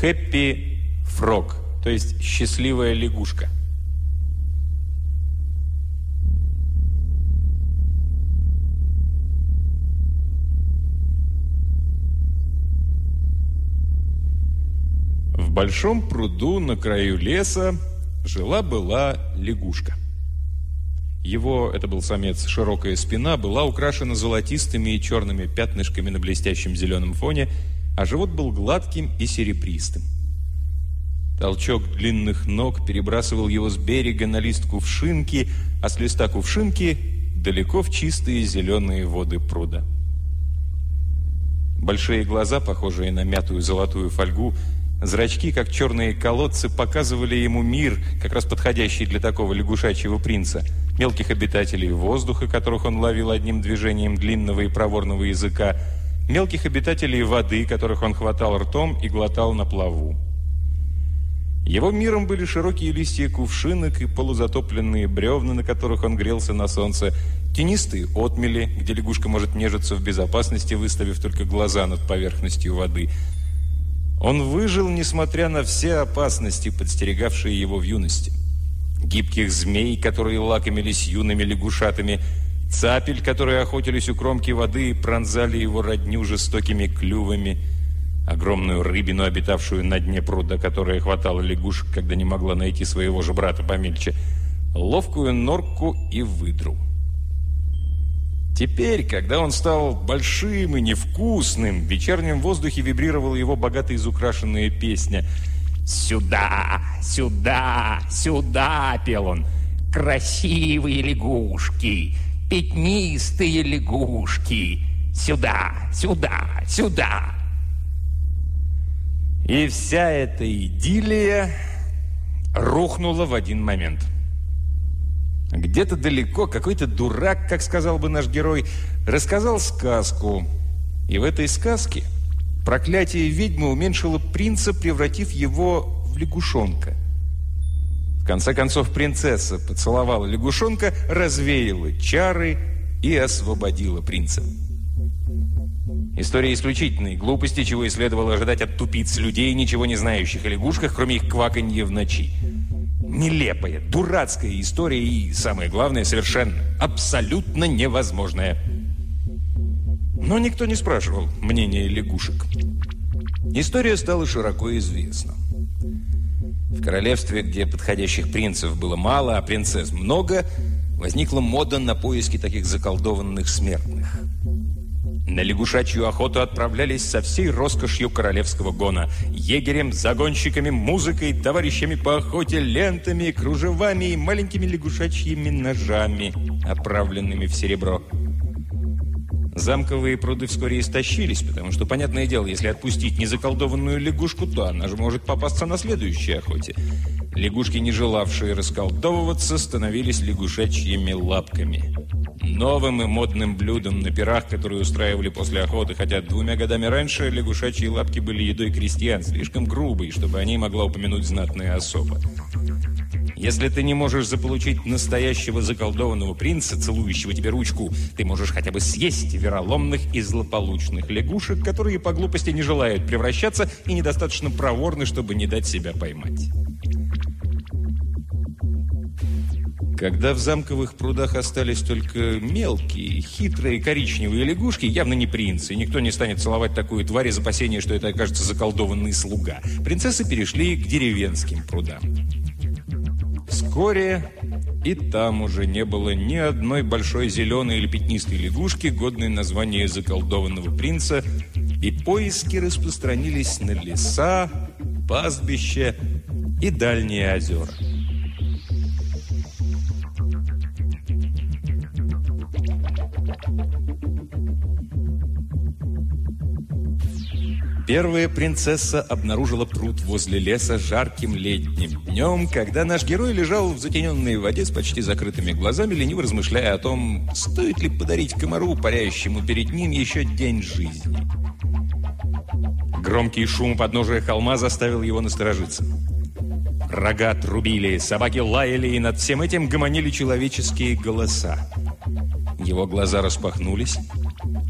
Хэппи Фрог, то есть счастливая лягушка. В большом пруду на краю леса жила-была лягушка. Его, это был самец, широкая спина была украшена золотистыми и черными пятнышками на блестящем зеленом фоне, а живот был гладким и серебристым. Толчок длинных ног перебрасывал его с берега на лист кувшинки, а с листа кувшинки далеко в чистые зеленые воды пруда. Большие глаза, похожие на мятую золотую фольгу, Зрачки, как черные колодцы, показывали ему мир, как раз подходящий для такого лягушачьего принца. Мелких обитателей воздуха, которых он ловил одним движением длинного и проворного языка. Мелких обитателей воды, которых он хватал ртом и глотал на плаву. Его миром были широкие листья кувшинок и полузатопленные бревна, на которых он грелся на солнце, тенистые отмели, где лягушка может нежиться в безопасности, выставив только глаза над поверхностью воды – он выжил, несмотря на все опасности, подстерегавшие его в юности. Гибких змей, которые лакомились юными лягушатами, цапель, которые охотились у кромки воды и пронзали его родню жестокими клювами, огромную рыбину, обитавшую на дне пруда, которая хватала лягушек, когда не могла найти своего же брата помельче, ловкую норку и выдру. Теперь, когда он стал большим и невкусным, в вечернем воздухе вибрировала его богато изукрашенная песня. «Сюда, сюда, сюда!» – пел он. «Красивые лягушки, пятнистые лягушки! Сюда, сюда, сюда!» И вся эта идиллия рухнула в один момент – где-то далеко какой-то дурак, как сказал бы наш герой, рассказал сказку. И в этой сказке проклятие ведьмы уменьшило принца, превратив его в лягушонка. Конце концов, принцесса поцеловала лягушонка, развеяла чары и освободила принца. История исключительной глупости, чего и следовало ожидать от тупиц людей, ничего не знающих о лягушках, кроме их кваканья в ночи. Нелепая, дурацкая история и, самое главное, совершенно, абсолютно невозможная. Но никто не спрашивал мнения лягушек. История стала широко известна. В королевстве, где подходящих принцев было мало, а принцесс много, возникла мода на поиски таких заколдованных смертных – на лягушачью охоту отправлялись со всей роскошью королевского гона. Егерем, загонщиками, музыкой, товарищами по охоте, лентами, кружевами и маленькими лягушачьими ножами, оправленными в серебро. Замковые пруды вскоре истощились, потому что, понятное дело, если отпустить незаколдованную лягушку, то она же может попасться на следующей охоте. Лягушки, не желавшие расколдовываться, становились лягушачьими лапками. Новым и модным блюдом на пирах, которые устраивали после охоты, хотя двумя годами раньше лягушачьи лапки были едой крестьян, слишком грубой, чтобы о ней могла упомянуть знатная особа. Если ты не можешь заполучить настоящего заколдованного принца, целующего тебе ручку, ты можешь хотя бы съесть вероломных и злополучных лягушек, которые по глупости не желают превращаться и недостаточно проворны, чтобы не дать себя поймать. Когда в замковых прудах остались только мелкие, хитрые коричневые лягушки, явно не принцы, никто не станет целовать такую тварь из опасения, что это окажется заколдованный слуга, принцессы перешли к деревенским прудам. Вскоре и там уже не было ни одной большой зеленой или пятнистой лягушки, годной название заколдованного принца, и поиски распространились на леса, пастбища и дальние озера. Первая принцесса обнаружила пруд возле леса жарким летним днем, когда наш герой лежал в затененной воде с почти закрытыми глазами, лениво размышляя о том, стоит ли подарить комару, парящему перед ним, еще день жизни. Громкий шум подножия холма заставил его насторожиться. Рога трубили, собаки лаяли, и над всем этим гомонили человеческие голоса. Его глаза распахнулись,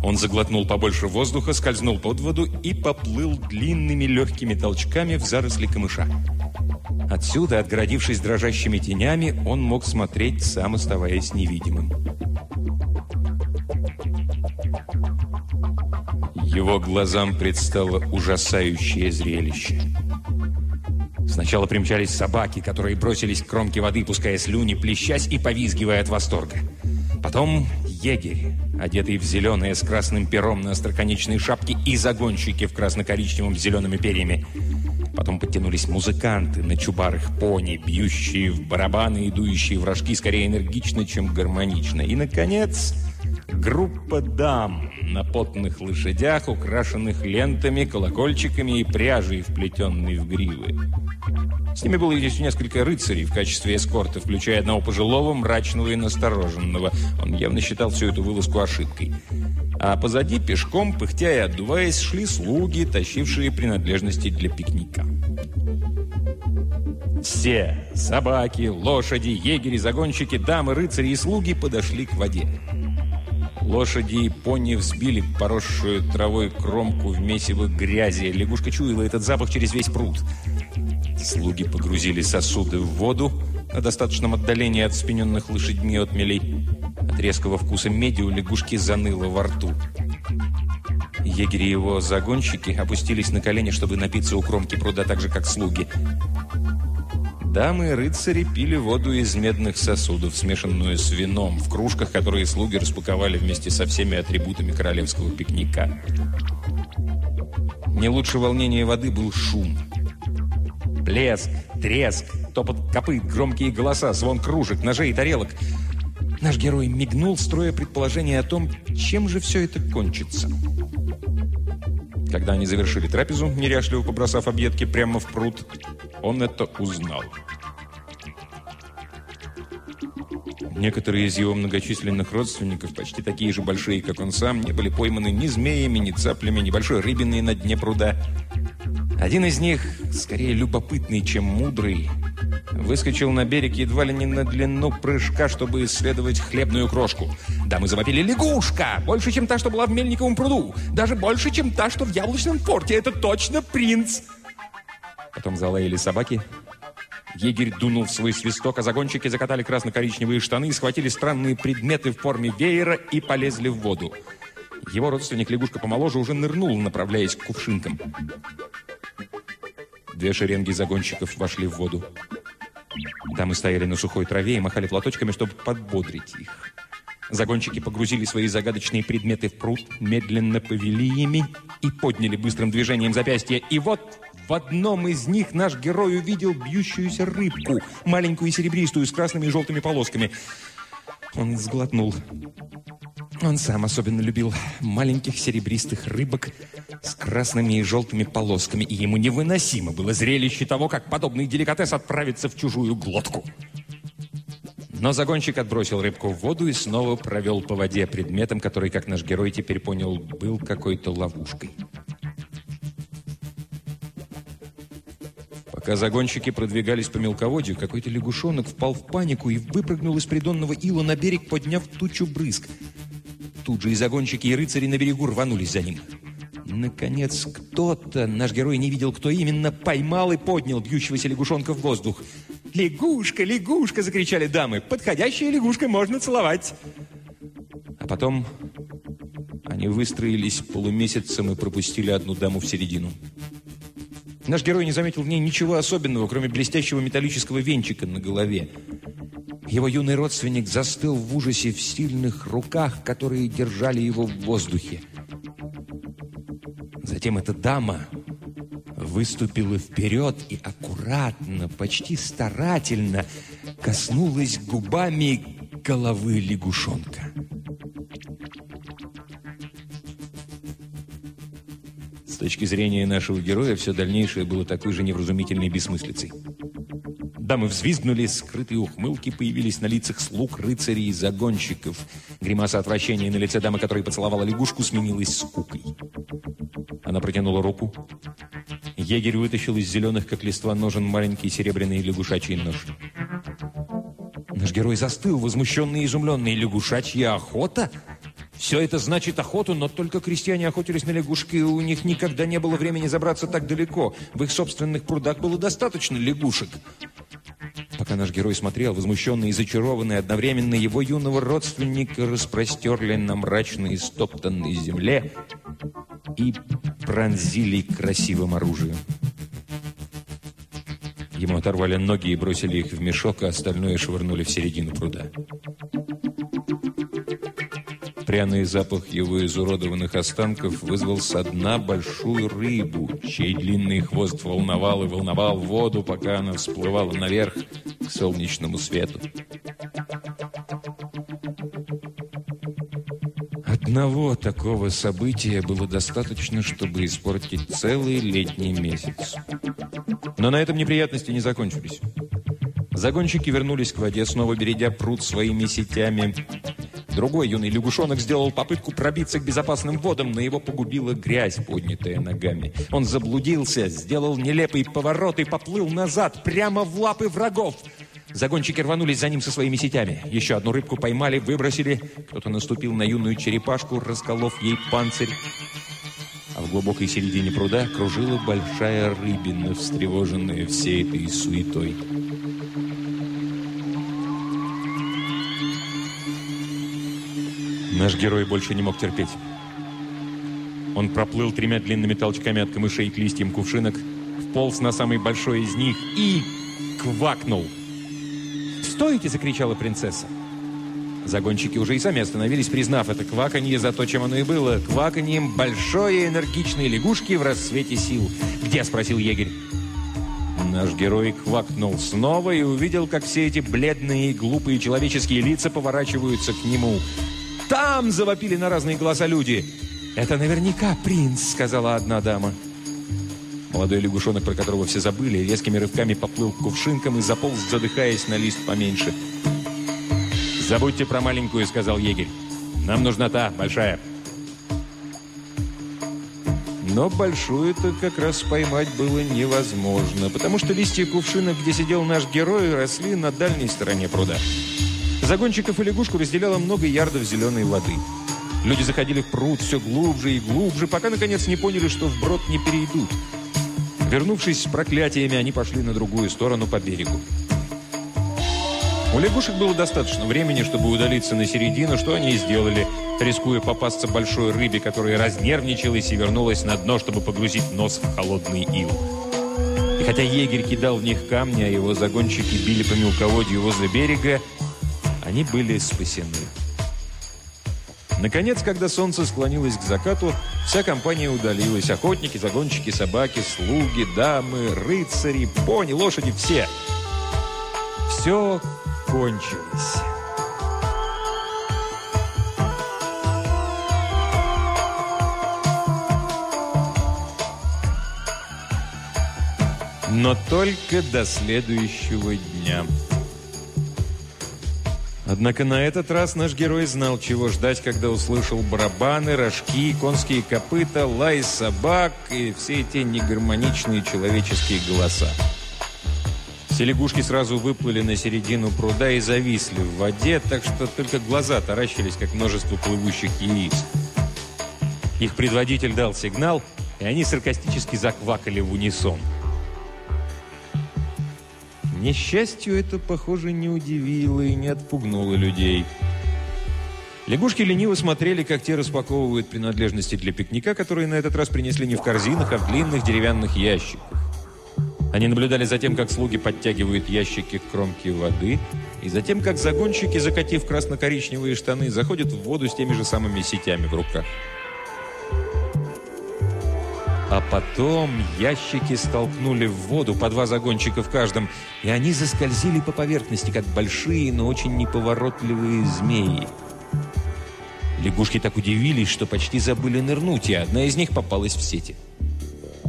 Он заглотнул побольше воздуха, скользнул под воду и поплыл длинными легкими толчками в заросли камыша. Отсюда, отгородившись дрожащими тенями, он мог смотреть, сам оставаясь невидимым. Его глазам предстало ужасающее зрелище. Сначала примчались собаки, которые бросились к кромке воды, пуская слюни, плещась и повизгивая от восторга. Потом егерь, одетый в зеленое с красным пером на остроконечной шапке и загонщики в красно-коричневом с зелеными перьями. Потом подтянулись музыканты на чубарых пони, бьющие в барабаны и дующие в рожки скорее энергично, чем гармонично. И, наконец, группа дам на потных лошадях, украшенных лентами, колокольчиками и пряжей, вплетенной в гривы. С ними было здесь несколько рыцарей в качестве эскорта, включая одного пожилого, мрачного и настороженного. Он явно считал всю эту вылазку ошибкой. А позади, пешком, пыхтя и отдуваясь, шли слуги, тащившие принадлежности для пикника. Все – собаки, лошади, егери, загонщики, дамы, рыцари и слуги – подошли к воде. Лошади и пони взбили поросшую травой кромку в месиво грязи. Лягушка чуяла этот запах через весь пруд. Слуги погрузили сосуды в воду на достаточном отдалении от спиненных лошадьми отмелей. От резкого вкуса меди у лягушки заныло во рту. Егери и его загонщики опустились на колени, чтобы напиться у кромки пруда так же, как слуги. Дамы и рыцари пили воду из медных сосудов, смешанную с вином, в кружках, которые слуги распаковали вместе со всеми атрибутами королевского пикника. Не лучше волнения воды был шум. Плеск, треск, топот копыт, громкие голоса, звон кружек, ножей и тарелок. Наш герой мигнул, строя предположение о том, чем же все это кончится. Когда они завершили трапезу, неряшливо побросав объедки прямо в пруд, он это узнал. Некоторые из его многочисленных родственников, почти такие же большие, как он сам, не были пойманы ни змеями, ни цаплями, ни большой рыбиной на дне пруда. Один из них, скорее любопытный, чем мудрый, выскочил на берег едва ли не на длину прыжка, чтобы исследовать хлебную крошку. Да мы завопили «Лягушка! Больше, чем та, что была в Мельниковом пруду! Даже больше, чем та, что в Яблочном форте! Это точно принц!» Потом залаяли собаки. Егерь дунул в свой свисток, а загонщики закатали красно-коричневые штаны, схватили странные предметы в форме веера и полезли в воду. Его родственник, лягушка помоложе, уже нырнул, направляясь к кувшинкам. Две шеренги загонщиков вошли в воду. Дамы стояли на сухой траве и махали платочками, чтобы подбодрить их. Загонщики погрузили свои загадочные предметы в пруд, медленно повели ими и подняли быстрым движением запястья. И вот в одном из них наш герой увидел бьющуюся рыбку, маленькую и серебристую, с красными и желтыми полосками. Он сглотнул. Он сам особенно любил маленьких серебристых рыбок с красными и желтыми полосками, и ему невыносимо было зрелище того, как подобный деликатес отправится в чужую глотку. Но загонщик отбросил рыбку в воду и снова провел по воде предметом, который, как наш герой теперь понял, был какой-то ловушкой. Пока загонщики продвигались по мелководью, какой-то лягушонок впал в панику и выпрыгнул из придонного ила на берег, подняв тучу брызг. Тут же и загонщики, и рыцари на берегу рванулись за ним. Наконец, кто-то, наш герой не видел, кто именно, поймал и поднял бьющегося лягушонка в воздух. «Лягушка, лягушка!» – закричали дамы. «Подходящая лягушка, можно целовать!» А потом они выстроились полумесяцем и пропустили одну даму в середину. Наш герой не заметил в ней ничего особенного, кроме блестящего металлического венчика на голове. Его юный родственник застыл в ужасе в сильных руках, которые держали его в воздухе. Затем эта дама выступила вперед и аккуратно, почти старательно коснулась губами головы лягушонка. С точки зрения нашего героя, все дальнейшее было такой же невразумительной бессмыслицей. Дамы взвизгнули, скрытые ухмылки появились на лицах слуг, рыцарей и загонщиков. Гримаса отвращения на лице дамы, которая поцеловала лягушку, сменилась скукой. Она протянула руку. Егерь вытащил из зеленых, как листва ножен, маленький серебряный лягушачий нож. Наш герой застыл, возмущенный и изумленный. Лягушачья охота? Все это значит охоту, но только крестьяне охотились на лягушки, и у них никогда не было времени забраться так далеко. В их собственных прудах было достаточно лягушек. Пока наш герой смотрел, возмущенный и зачарованный, одновременно его юного родственника распростерли на мрачной и стоптанной земле и пронзили красивым оружием. Ему оторвали ноги и бросили их в мешок, а остальное швырнули в середину пруда. Пряный запах его изуродованных останков вызвал со дна большую рыбу, чей длинный хвост волновал и волновал воду, пока она всплывала наверх к солнечному свету. Одного такого события было достаточно, чтобы испортить целый летний месяц. Но на этом неприятности не закончились. Загонщики вернулись к воде, снова бередя пруд своими сетями. Другой юный лягушонок сделал попытку пробиться к безопасным водам, но его погубила грязь, поднятая ногами. Он заблудился, сделал нелепый поворот и поплыл назад, прямо в лапы врагов. Загонщики рванулись за ним со своими сетями. Еще одну рыбку поймали, выбросили. Кто-то наступил на юную черепашку, расколов ей панцирь. А в глубокой середине пруда кружила большая рыбина, встревоженная всей этой суетой. Наш герой больше не мог терпеть. Он проплыл тремя длинными толчками от камышей к листьям кувшинок, вполз на самый большой из них и квакнул. «Стойте!» – закричала принцесса. Загонщики уже и сами остановились, признав это кваканье за то, чем оно и было. Кваканьем большой и энергичной лягушки в рассвете сил. «Где?» – спросил егерь. Наш герой квакнул снова и увидел, как все эти бледные и глупые человеческие лица поворачиваются к нему – «Там!» – завопили на разные голоса люди. «Это наверняка принц», – сказала одна дама. Молодой лягушонок, про которого все забыли, резкими рывками поплыл к кувшинкам и заполз, задыхаясь на лист поменьше. «Забудьте про маленькую», – сказал егерь. «Нам нужна та, большая». Но большую-то как раз поймать было невозможно, потому что листья кувшинок, где сидел наш герой, росли на дальней стороне пруда. Загонщиков и лягушку разделяло много ярдов зеленой воды. Люди заходили в пруд все глубже и глубже, пока, наконец, не поняли, что вброд не перейдут. Вернувшись с проклятиями, они пошли на другую сторону по берегу. У лягушек было достаточно времени, чтобы удалиться на середину, что они и сделали, рискуя попасться большой рыбе, которая разнервничалась и вернулась на дно, чтобы погрузить нос в холодный ил. И хотя егерь кидал в них камни, а его загонщики били по мелководью возле берега, они были спасены. Наконец, когда солнце склонилось к закату, вся компания удалилась. Охотники, загонщики, собаки, слуги, дамы, рыцари, пони, лошади – все. Все кончилось. Но только до следующего дня. Однако на этот раз наш герой знал, чего ждать, когда услышал барабаны, рожки, конские копыта, лай собак и все эти негармоничные человеческие голоса. Все лягушки сразу выплыли на середину пруда и зависли в воде, так что только глаза таращились, как множество плывущих яиц. Их предводитель дал сигнал, и они саркастически заквакали в унисон. Несчастью это, похоже, не удивило и не отпугнуло людей. Лягушки лениво смотрели, как те распаковывают принадлежности для пикника, которые на этот раз принесли не в корзинах, а в длинных деревянных ящиках. Они наблюдали за тем, как слуги подтягивают ящики к кромке воды, и за тем, как загонщики, закатив красно-коричневые штаны, заходят в воду с теми же самыми сетями в руках. А потом ящики столкнули в воду по два загончика в каждом, и они заскользили по поверхности, как большие, но очень неповоротливые змеи. Лягушки так удивились, что почти забыли нырнуть, и одна из них попалась в сети.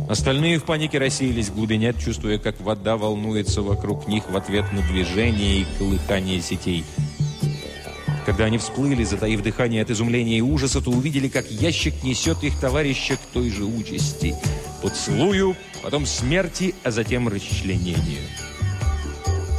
Остальные в панике рассеялись в глубине, чувствуя, как вода волнуется вокруг них в ответ на движение и колыхание сетей – когда они всплыли, затаив дыхание от изумления и ужаса, то увидели, как ящик несет их товарища к той же участи. Поцелую, потом смерти, а затем расчленению.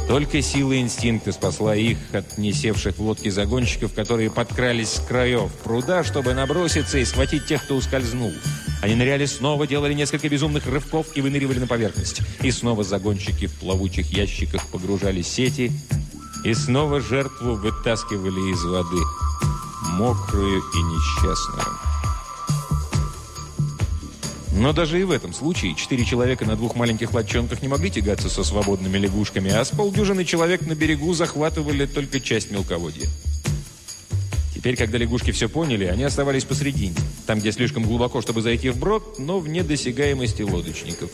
Только сила инстинкта спасла их от несевших в лодке загонщиков, которые подкрались с краев пруда, чтобы наброситься и схватить тех, кто ускользнул. Они ныряли снова, делали несколько безумных рывков и выныривали на поверхность. И снова загонщики в плавучих ящиках погружали сети, и снова жертву вытаскивали из воды, мокрую и несчастную. Но даже и в этом случае четыре человека на двух маленьких лодчонках не могли тягаться со свободными лягушками, а с полдюжины человек на берегу захватывали только часть мелководья. Теперь, когда лягушки все поняли, они оставались посредине, там, где слишком глубоко, чтобы зайти в брод, но вне досягаемости лодочников.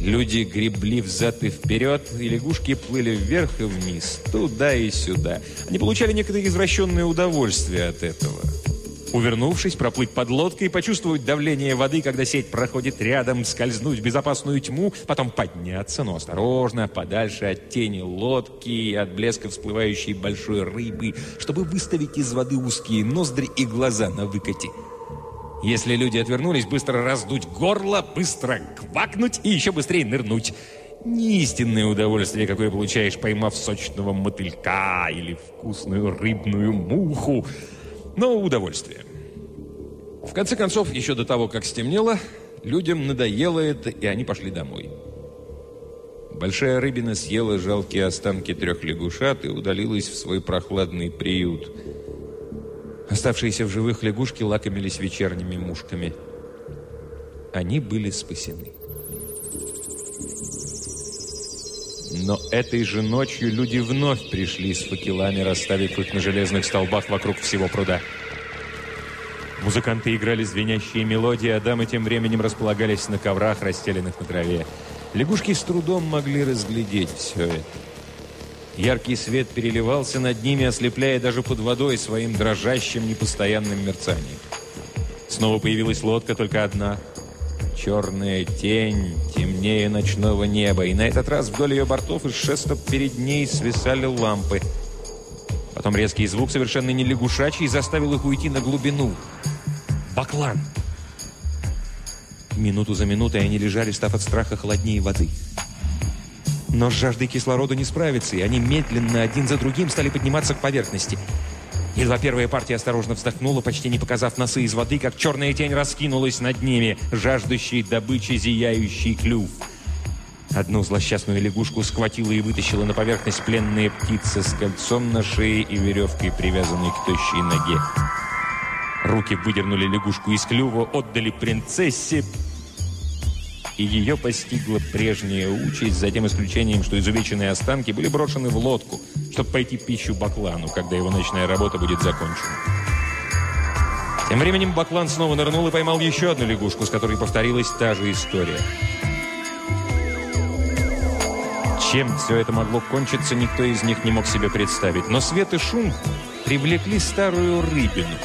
Люди гребли взад и вперед, и лягушки плыли вверх и вниз, туда и сюда. Они получали некоторое извращенное удовольствие от этого. Увернувшись, проплыть под лодкой, почувствовать давление воды, когда сеть проходит рядом, скользнуть в безопасную тьму, потом подняться, но осторожно, подальше от тени лодки и от блеска всплывающей большой рыбы, чтобы выставить из воды узкие ноздри и глаза на выкате. Если люди отвернулись, быстро раздуть горло, быстро квакнуть и еще быстрее нырнуть. Не истинное удовольствие, какое получаешь, поймав сочного мотылька или вкусную рыбную муху – но удовольствие. В конце концов, еще до того, как стемнело, людям надоело это, и они пошли домой. Большая рыбина съела жалкие останки трех лягушат и удалилась в свой прохладный приют. Оставшиеся в живых лягушки лакомились вечерними мушками. Они были спасены. Но этой же ночью люди вновь пришли с факелами, расставив их на железных столбах вокруг всего пруда. Музыканты играли звенящие мелодии, а дамы тем временем располагались на коврах, расстеленных на траве. Лягушки с трудом могли разглядеть все это. Яркий свет переливался над ними, ослепляя даже под водой своим дрожащим непостоянным мерцанием. Снова появилась лодка, только одна — Черная тень, темнее ночного неба, и на этот раз вдоль ее бортов из шеста перед ней свисали лампы. Потом резкий звук, совершенно не лягушачий, заставил их уйти на глубину. Баклан! Минуту за минутой они лежали, став от страха холоднее воды. Но с жаждой кислорода не справиться, и они медленно, один за другим, стали подниматься к поверхности. Едва первая партия осторожно вздохнула, почти не показав носы из воды, как черная тень раскинулась над ними, жаждущий добычи зияющий клюв. Одну злосчастную лягушку схватила и вытащила на поверхность пленная птица с кольцом на шее и веревкой, привязанной к тощей ноге. Руки выдернули лягушку из клюва, отдали принцессе, и ее постигла прежняя участь, за тем исключением, что изувеченные останки были брошены в лодку, чтобы пойти пищу Баклану, когда его ночная работа будет закончена. Тем временем Баклан снова нырнул и поймал еще одну лягушку, с которой повторилась та же история. Чем все это могло кончиться, никто из них не мог себе представить. Но свет и шум привлекли старую рыбину.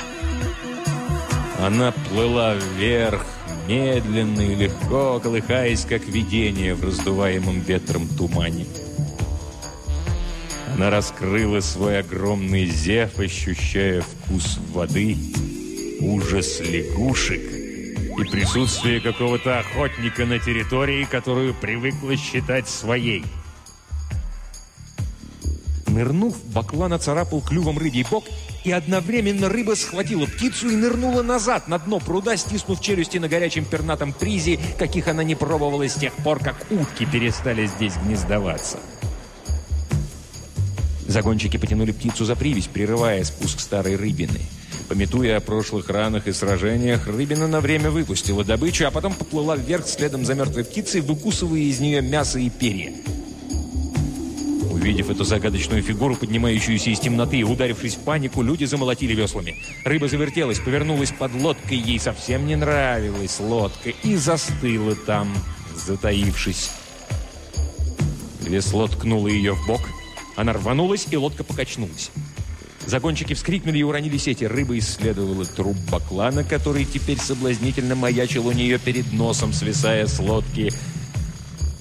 Она плыла вверх, медленно и легко, колыхаясь, как видение в раздуваемом ветром тумане. Она раскрыла свой огромный зев, ощущая вкус воды, ужас лягушек и присутствие какого-то охотника на территории, которую привыкла считать своей. Нырнув, Баклан оцарапал клювом рыбий бок и одновременно рыба схватила птицу и нырнула назад на дно пруда, стиснув челюсти на горячем пернатом призе, каких она не пробовала с тех пор, как утки перестали здесь гнездоваться. Загонщики потянули птицу за привязь, прерывая спуск старой рыбины. Пометуя о прошлых ранах и сражениях, рыбина на время выпустила добычу, а потом поплыла вверх следом за мертвой птицей, выкусывая из нее мясо и перья. Увидев эту загадочную фигуру, поднимающуюся из темноты и ударившись в панику, люди замолотили веслами. Рыба завертелась, повернулась под лодкой, ей совсем не нравилась лодка, и застыла там, затаившись. Весло ткнуло ее в бок, она рванулась, и лодка покачнулась. Загонщики вскрикнули и уронили сети. Рыба исследовала труп баклана, который теперь соблазнительно маячил у нее перед носом, свисая с лодки.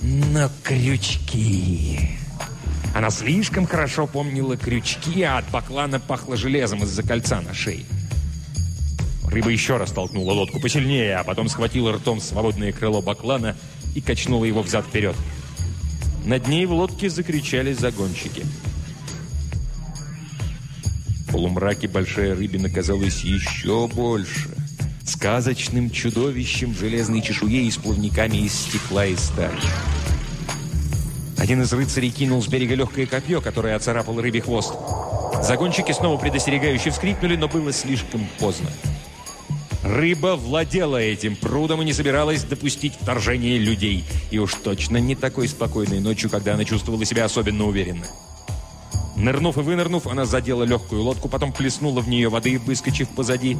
Но крючки... Она слишком хорошо помнила крючки, а от баклана пахло железом из-за кольца на шее. Рыба еще раз толкнула лодку посильнее, а потом схватила ртом свободное крыло баклана и качнула его взад-вперед. Над ней в лодке закричали загонщики. В полумраке большая рыбина казалась еще больше. Сказочным чудовищем в железной чешуе и с плавниками из стекла и стали. Один из рыцарей кинул с берега легкое копье, которое оцарапал рыбий хвост. Загонщики снова предостерегающе вскрикнули, но было слишком поздно. Рыба владела этим прудом и не собиралась допустить вторжения людей. И уж точно не такой спокойной ночью, когда она чувствовала себя особенно уверенно. Нырнув и вынырнув, она задела легкую лодку, потом плеснула в нее воды, выскочив позади.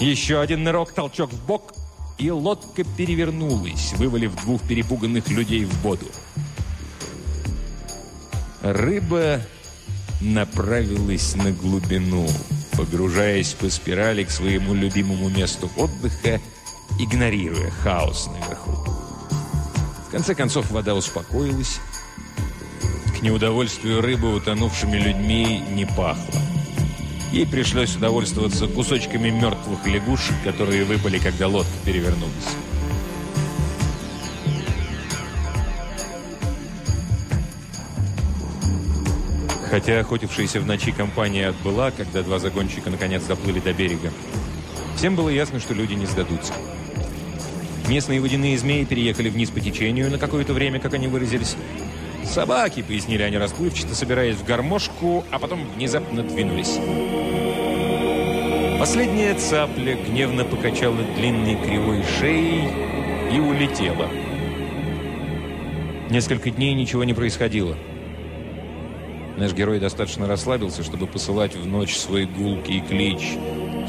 Еще один нырок, толчок в бок, и лодка перевернулась, вывалив двух перепуганных людей в воду. Рыба направилась на глубину, погружаясь по спирали к своему любимому месту отдыха, игнорируя хаос наверху. В конце концов вода успокоилась. К неудовольствию рыбы утонувшими людьми не пахло. Ей пришлось удовольствоваться кусочками мертвых лягушек, которые выпали, когда лодка перевернулась. Хотя охотившаяся в ночи компания отбыла, когда два загонщика наконец доплыли до берега, всем было ясно, что люди не сдадутся. Местные водяные змеи переехали вниз по течению на какое-то время, как они выразились. «Собаки», — пояснили они расплывчато, собираясь в гармошку, а потом внезапно двинулись. Последняя цапля гневно покачала длинной кривой шеей и улетела. Несколько дней ничего не происходило. Наш герой достаточно расслабился, чтобы посылать в ночь свой гулкий клич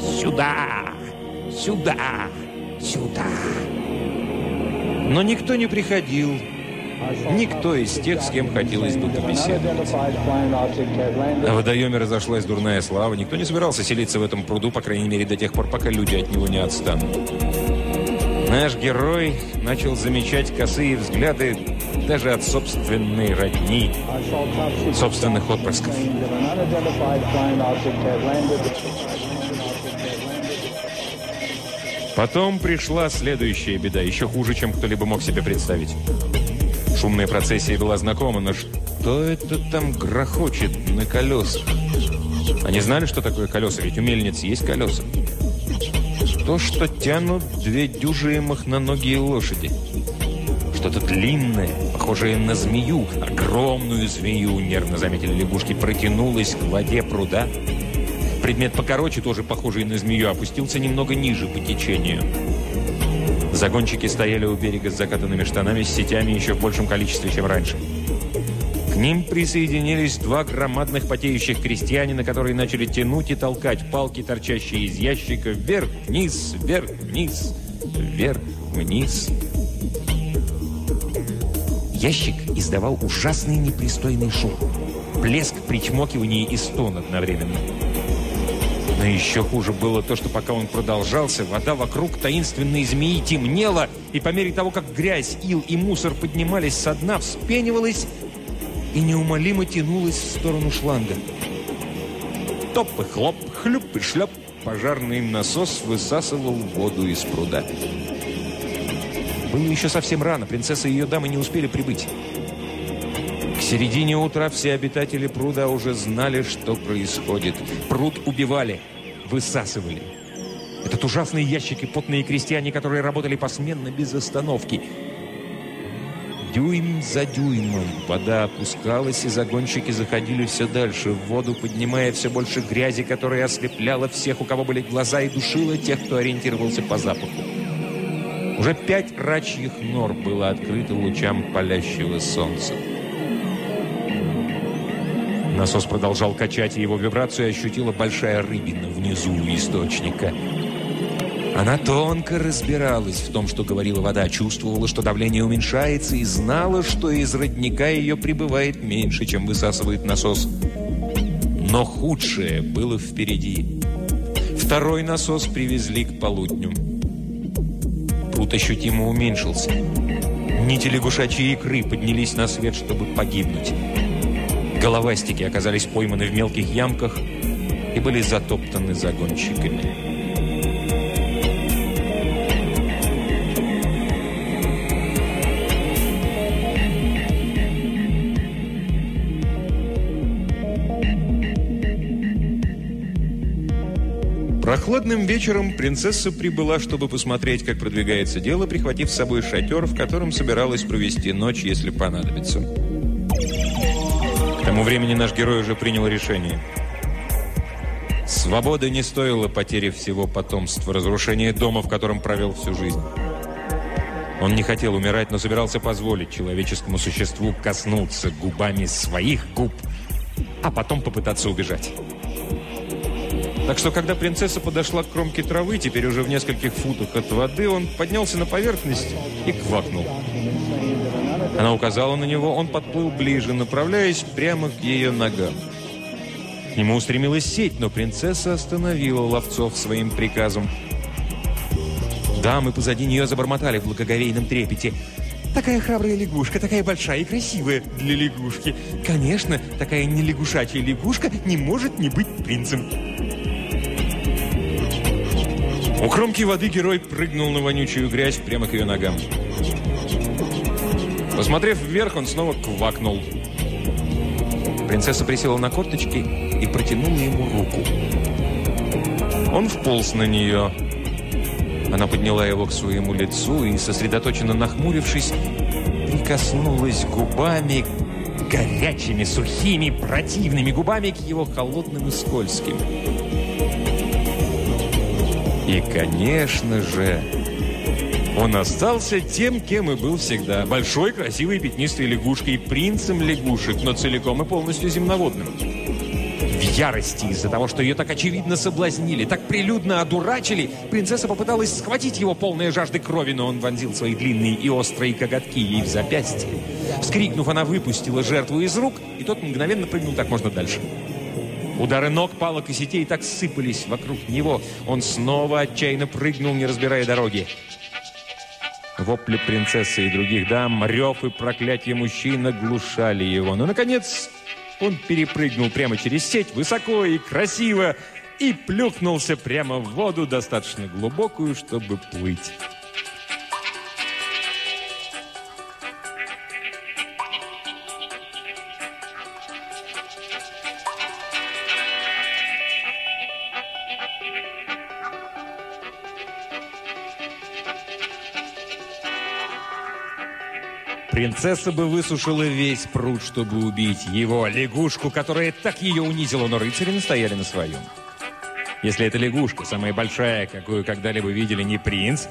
«Сюда! Сюда! Сюда!» Но никто не приходил. Никто из тех, с кем хотелось бы побеседовать. На водоеме разошлась дурная слава. Никто не собирался селиться в этом пруду, по крайней мере, до тех пор, пока люди от него не отстанут. Наш герой начал замечать косые взгляды даже от собственной родни, собственных отпрысков. Потом пришла следующая беда, еще хуже, чем кто-либо мог себе представить. Шумная процессия была знакома, но что это там грохочет на колесах? Они знали, что такое колеса, ведь у мельниц есть колеса то, что тянут две дюжие махноногие лошади. Что-то длинное, похожее на змею, огромную змею, нервно заметили лягушки, протянулось к воде пруда. Предмет покороче, тоже похожий на змею, опустился немного ниже по течению. Загонщики стояли у берега с закатанными штанами, с сетями еще в большем количестве, чем раньше. К ним присоединились два громадных потеющих крестьянина, которые начали тянуть и толкать палки, торчащие из ящика, вверх-вниз, вверх-вниз, вверх-вниз. Ящик издавал ужасный непристойный шум. Плеск, причмокивание и стон одновременно. Но еще хуже было то, что пока он продолжался, вода вокруг таинственной змеи темнела, и по мере того, как грязь, ил и мусор поднимались со дна, вспенивалась и неумолимо тянулась в сторону шланга. Топ и хлоп, хлюп и шлеп, пожарный насос высасывал воду из пруда. Было еще совсем рано, принцесса и ее дамы не успели прибыть. К середине утра все обитатели пруда уже знали, что происходит. Пруд убивали, высасывали. Этот ужасный ящик и потные крестьяне, которые работали посменно без остановки – Дюйм за дюймом вода опускалась, и загонщики заходили все дальше в воду, поднимая все больше грязи, которая ослепляла всех, у кого были глаза, и душила тех, кто ориентировался по запаху. Уже пять рачьих нор было открыто лучам палящего солнца. Насос продолжал качать, и его вибрацию ощутила большая рыбина внизу у источника – она тонко разбиралась в том, что говорила вода, чувствовала, что давление уменьшается и знала, что из родника ее прибывает меньше, чем высасывает насос. Но худшее было впереди. Второй насос привезли к полудню. Пруд ощутимо уменьшился. Нити лягушачьей икры поднялись на свет, чтобы погибнуть. Головастики оказались пойманы в мелких ямках и были затоптаны загонщиками. Прохладным вечером принцесса прибыла, чтобы посмотреть, как продвигается дело, прихватив с собой шатер, в котором собиралась провести ночь, если понадобится. К тому времени наш герой уже принял решение. Свобода не стоила потери всего потомства, разрушения дома, в котором провел всю жизнь. Он не хотел умирать, но собирался позволить человеческому существу коснуться губами своих губ, а потом попытаться убежать. Так что, когда принцесса подошла к кромке травы, теперь уже в нескольких футах от воды, он поднялся на поверхность и квакнул. Она указала на него, он подплыл ближе, направляясь прямо к ее ногам. К нему устремилась сеть, но принцесса остановила ловцов своим приказом. Дамы позади нее забормотали в благоговейном трепете. Такая храбрая лягушка, такая большая и красивая для лягушки. Конечно, такая не лягушачья лягушка не может не быть принцем. У кромки воды герой прыгнул на вонючую грязь прямо к ее ногам. Посмотрев вверх, он снова квакнул. Принцесса присела на корточки и протянула ему руку. Он вполз на нее. Она подняла его к своему лицу и, сосредоточенно нахмурившись, прикоснулась губами, горячими, сухими, противными губами к его холодным и скользким. И, конечно же, он остался тем, кем и был всегда. Большой, красивой, пятнистой лягушкой, принцем лягушек, но целиком и полностью земноводным. В ярости из-за того, что ее так очевидно соблазнили, так прилюдно одурачили, принцесса попыталась схватить его полные жажды крови, но он вонзил свои длинные и острые коготки ей в запястье. Вскрикнув, она выпустила жертву из рук, и тот мгновенно прыгнул как можно дальше. Удары ног, палок и сетей так сыпались вокруг него. Он снова отчаянно прыгнул, не разбирая дороги. Вопли принцессы и других дам, рев и проклятие мужчин оглушали его. Но, наконец, он перепрыгнул прямо через сеть, высоко и красиво, и плюхнулся прямо в воду, достаточно глубокую, чтобы плыть. Принцесса бы высушила весь пруд, чтобы убить его, лягушку, которая так ее унизила, но рыцари настояли на своем. Если эта лягушка, самая большая, какую когда-либо видели, не принц,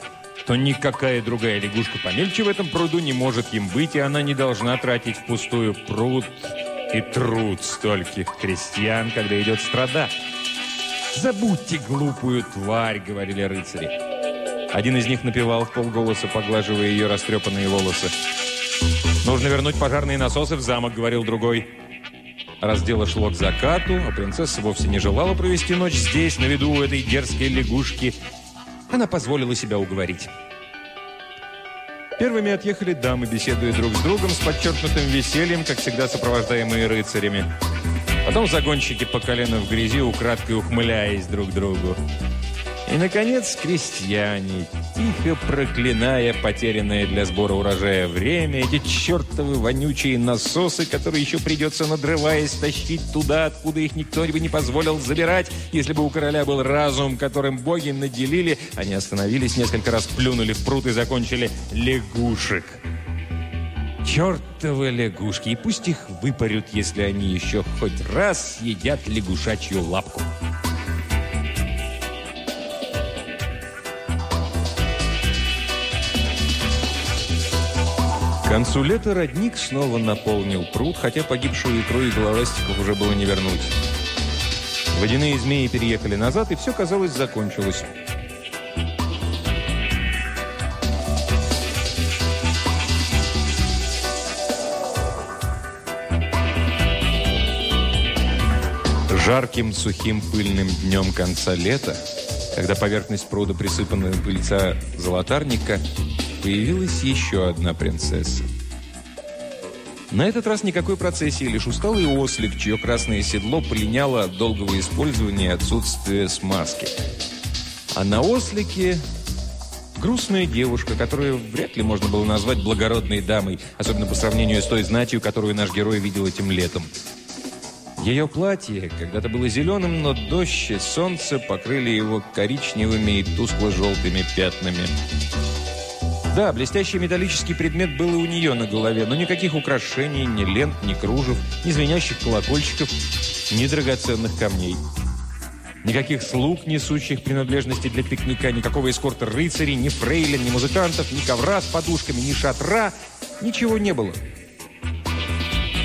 то никакая другая лягушка помельче в этом пруду не может им быть, и она не должна тратить впустую пруд и труд стольких крестьян, когда идет страда. «Забудьте глупую тварь», — говорили рыцари. Один из них напевал в полголоса, поглаживая ее растрепанные волосы. «Нужно вернуть пожарные насосы в замок», — говорил другой. Раз дело шло к закату, а принцесса вовсе не желала провести ночь здесь, на виду у этой дерзкой лягушки, она позволила себя уговорить. Первыми отъехали дамы, беседуя друг с другом с подчеркнутым весельем, как всегда сопровождаемые рыцарями. Потом загонщики по колено в грязи, украдкой ухмыляясь друг другу. И, наконец, крестьяне, тихо проклиная потерянное для сбора урожая время, эти чертовы вонючие насосы, которые еще придется, надрываясь, тащить туда, откуда их никто бы не позволил забирать. Если бы у короля был разум, которым боги наделили, они остановились, несколько раз плюнули в пруд и закончили лягушек. Чертовы лягушки, и пусть их выпарют, если они еще хоть раз едят лягушачью лапку. Концу лета родник снова наполнил пруд, хотя погибшую икру и головастиков уже было не вернуть. Водяные змеи переехали назад, и все, казалось, закончилось. Жарким, сухим, пыльным днем конца лета, когда поверхность пруда присыпана пыльца золотарника, появилась еще одна принцесса. На этот раз никакой процессии, лишь усталый ослик, чье красное седло полиняло от долгого использования и отсутствия смазки. А на ослике грустная девушка, которую вряд ли можно было назвать благородной дамой, особенно по сравнению с той знатью, которую наш герой видел этим летом. Ее платье когда-то было зеленым, но дождь и солнце покрыли его коричневыми и тускло-желтыми пятнами. Да, блестящий металлический предмет был и у нее на голове, но никаких украшений, ни лент, ни кружев, ни звенящих колокольчиков, ни драгоценных камней. Никаких слуг, несущих принадлежности для пикника, никакого эскорта рыцарей, ни фрейлин, ни музыкантов, ни ковра с подушками, ни шатра. Ничего не было.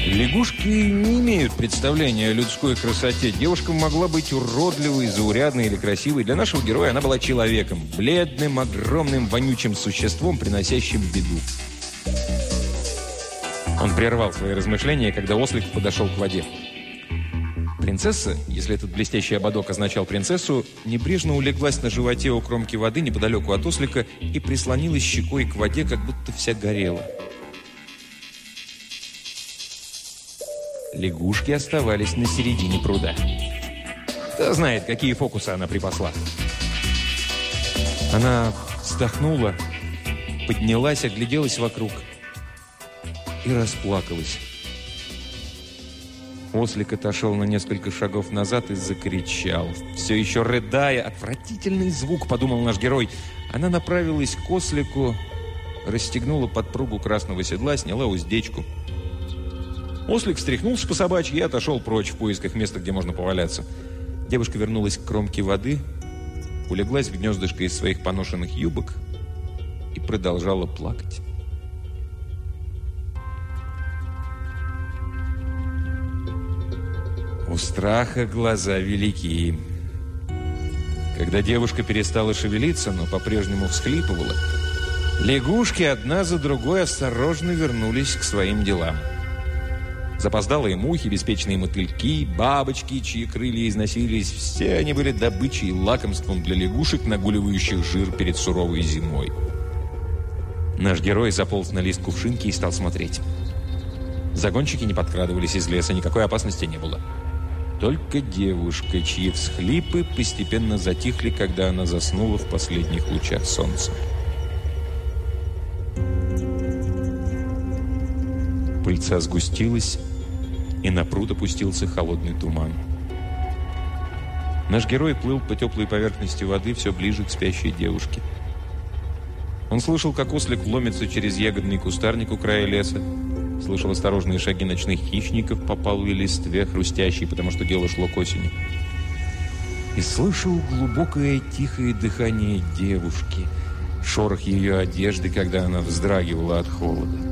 Лягушки не имеют представления о людской красоте. Девушка могла быть уродливой, заурядной или красивой. Для нашего героя она была человеком. Бледным, огромным, вонючим существом, приносящим беду. Он прервал свои размышления, когда ослик подошел к воде. Принцесса, если этот блестящий ободок означал принцессу, небрежно улеглась на животе у кромки воды неподалеку от ослика и прислонилась щекой к воде, как будто вся горела. Лягушки оставались на середине пруда. Кто знает, какие фокусы она припасла. Она вздохнула, поднялась, огляделась вокруг и расплакалась. Ослик отошел на несколько шагов назад и закричал. Все еще рыдая, отвратительный звук, подумал наш герой. Она направилась к ослику, расстегнула подпругу красного седла, сняла уздечку. Ослик встряхнулся по собачьи и отошел прочь в поисках места, где можно поваляться. Девушка вернулась к кромке воды, улеглась в гнездышко из своих поношенных юбок и продолжала плакать. У страха глаза велики. Когда девушка перестала шевелиться, но по-прежнему всхлипывала, лягушки одна за другой осторожно вернулись к своим делам. Запоздалые мухи, беспечные мотыльки, бабочки, чьи крылья износились, все они были добычей и лакомством для лягушек, нагуливающих жир перед суровой зимой. Наш герой заполз на лист кувшинки и стал смотреть. Загонщики не подкрадывались из леса, никакой опасности не было. Только девушка, чьи всхлипы постепенно затихли, когда она заснула в последних лучах солнца. Пыльца сгустилась, и на пруд опустился холодный туман. Наш герой плыл по теплой поверхности воды все ближе к спящей девушке. Он слышал, как ослик ломится через ягодный кустарник у края леса, слышал осторожные шаги ночных хищников по палой листве, хрустящей, потому что дело шло к осени. И слышал глубокое тихое дыхание девушки, шорох ее одежды, когда она вздрагивала от холода.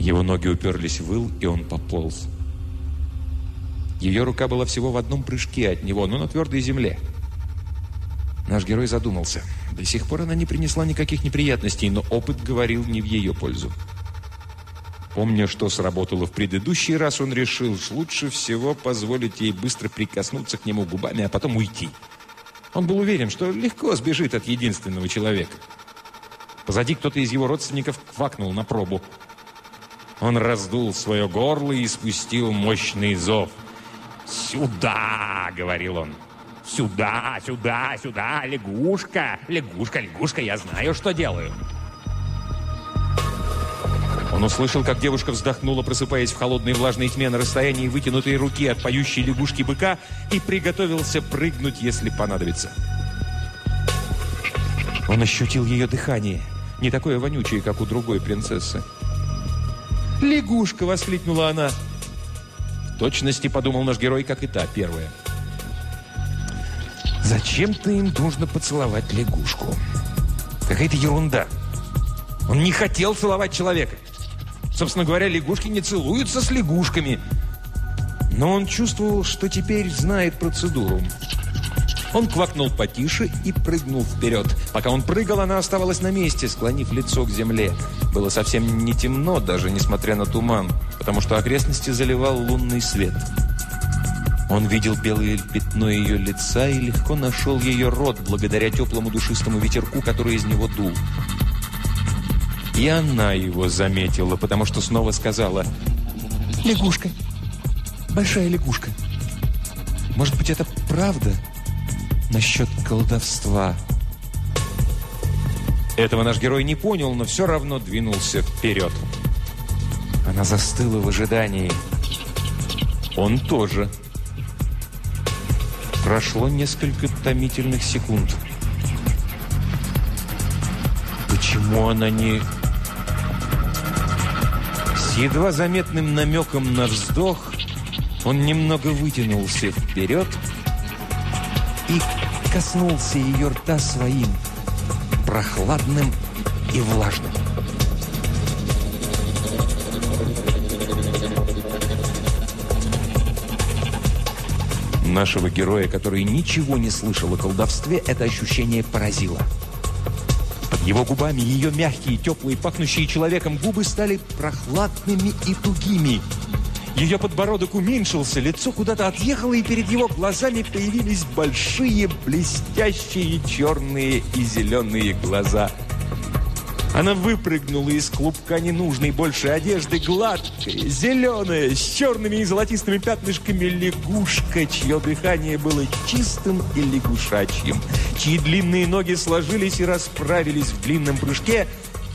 Его ноги уперлись в выл, и он пополз. Ее рука была всего в одном прыжке от него, но на твердой земле. Наш герой задумался. До сих пор она не принесла никаких неприятностей, но опыт говорил не в ее пользу. Помня, что сработало в предыдущий раз, он решил, что лучше всего позволить ей быстро прикоснуться к нему губами, а потом уйти. Он был уверен, что легко сбежит от единственного человека. Позади кто-то из его родственников квакнул на пробу. Он раздул свое горло и спустил мощный зов. «Сюда!» — говорил он. «Сюда, сюда, сюда! Лягушка! Лягушка, лягушка! Я знаю, что делаю!» Он услышал, как девушка вздохнула, просыпаясь в холодной влажной тьме на расстоянии вытянутой руки от поющей лягушки быка и приготовился прыгнуть, если понадобится. Он ощутил ее дыхание, не такое вонючее, как у другой принцессы. «Лягушка!» — воскликнула она. В точности подумал наш герой, как и та первая. Зачем-то им нужно поцеловать лягушку. Какая-то ерунда. Он не хотел целовать человека. Собственно говоря, лягушки не целуются с лягушками. Но он чувствовал, что теперь знает процедуру. Он квакнул потише и прыгнул вперед. Пока он прыгал, она оставалась на месте, склонив лицо к земле. Было совсем не темно, даже несмотря на туман, потому что окрестности заливал лунный свет. Он видел белое пятно ее лица и легко нашел ее рот, благодаря теплому душистому ветерку, который из него дул. И она его заметила, потому что снова сказала «Лягушка, большая лягушка. Может быть, это правда?» Насчет колдовства. Этого наш герой не понял, но все равно двинулся вперед. Она застыла в ожидании – Он тоже. Прошло несколько томительных секунд. Почему она не... С едва заметным намеком на вздох он немного вытянулся вперед и коснулся ее рта своим, прохладным и влажным. Нашего героя, который ничего не слышал о колдовстве, это ощущение поразило. Под его губами ее мягкие, теплые, пахнущие человеком губы стали прохладными и тугими. Ее подбородок уменьшился, лицо куда-то отъехало, и перед его глазами появились большие, блестящие, черные и зеленые глаза – она выпрыгнула из клубка ненужной больше одежды, гладкая, зеленая, с черными и золотистыми пятнышками лягушка, чье дыхание было чистым и лягушачьим, чьи длинные ноги сложились и расправились в длинном прыжке,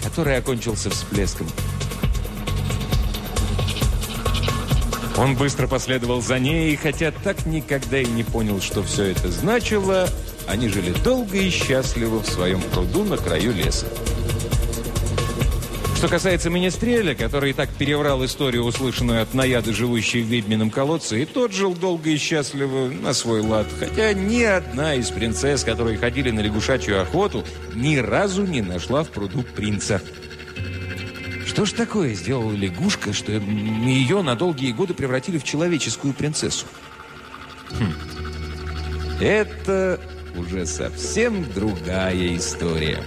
который окончился всплеском. Он быстро последовал за ней, хотя так никогда и не понял, что все это значило, они жили долго и счастливо в своем пруду на краю леса. Что касается Министреля, который и так переврал историю, услышанную от наяды, живущей в ведьмином колодце, и тот жил долго и счастливо на свой лад. Хотя ни одна из принцесс, которые ходили на лягушачью охоту, ни разу не нашла в пруду принца. Что ж такое сделала лягушка, что ее на долгие годы превратили в человеческую принцессу? Хм. Это уже совсем другая история.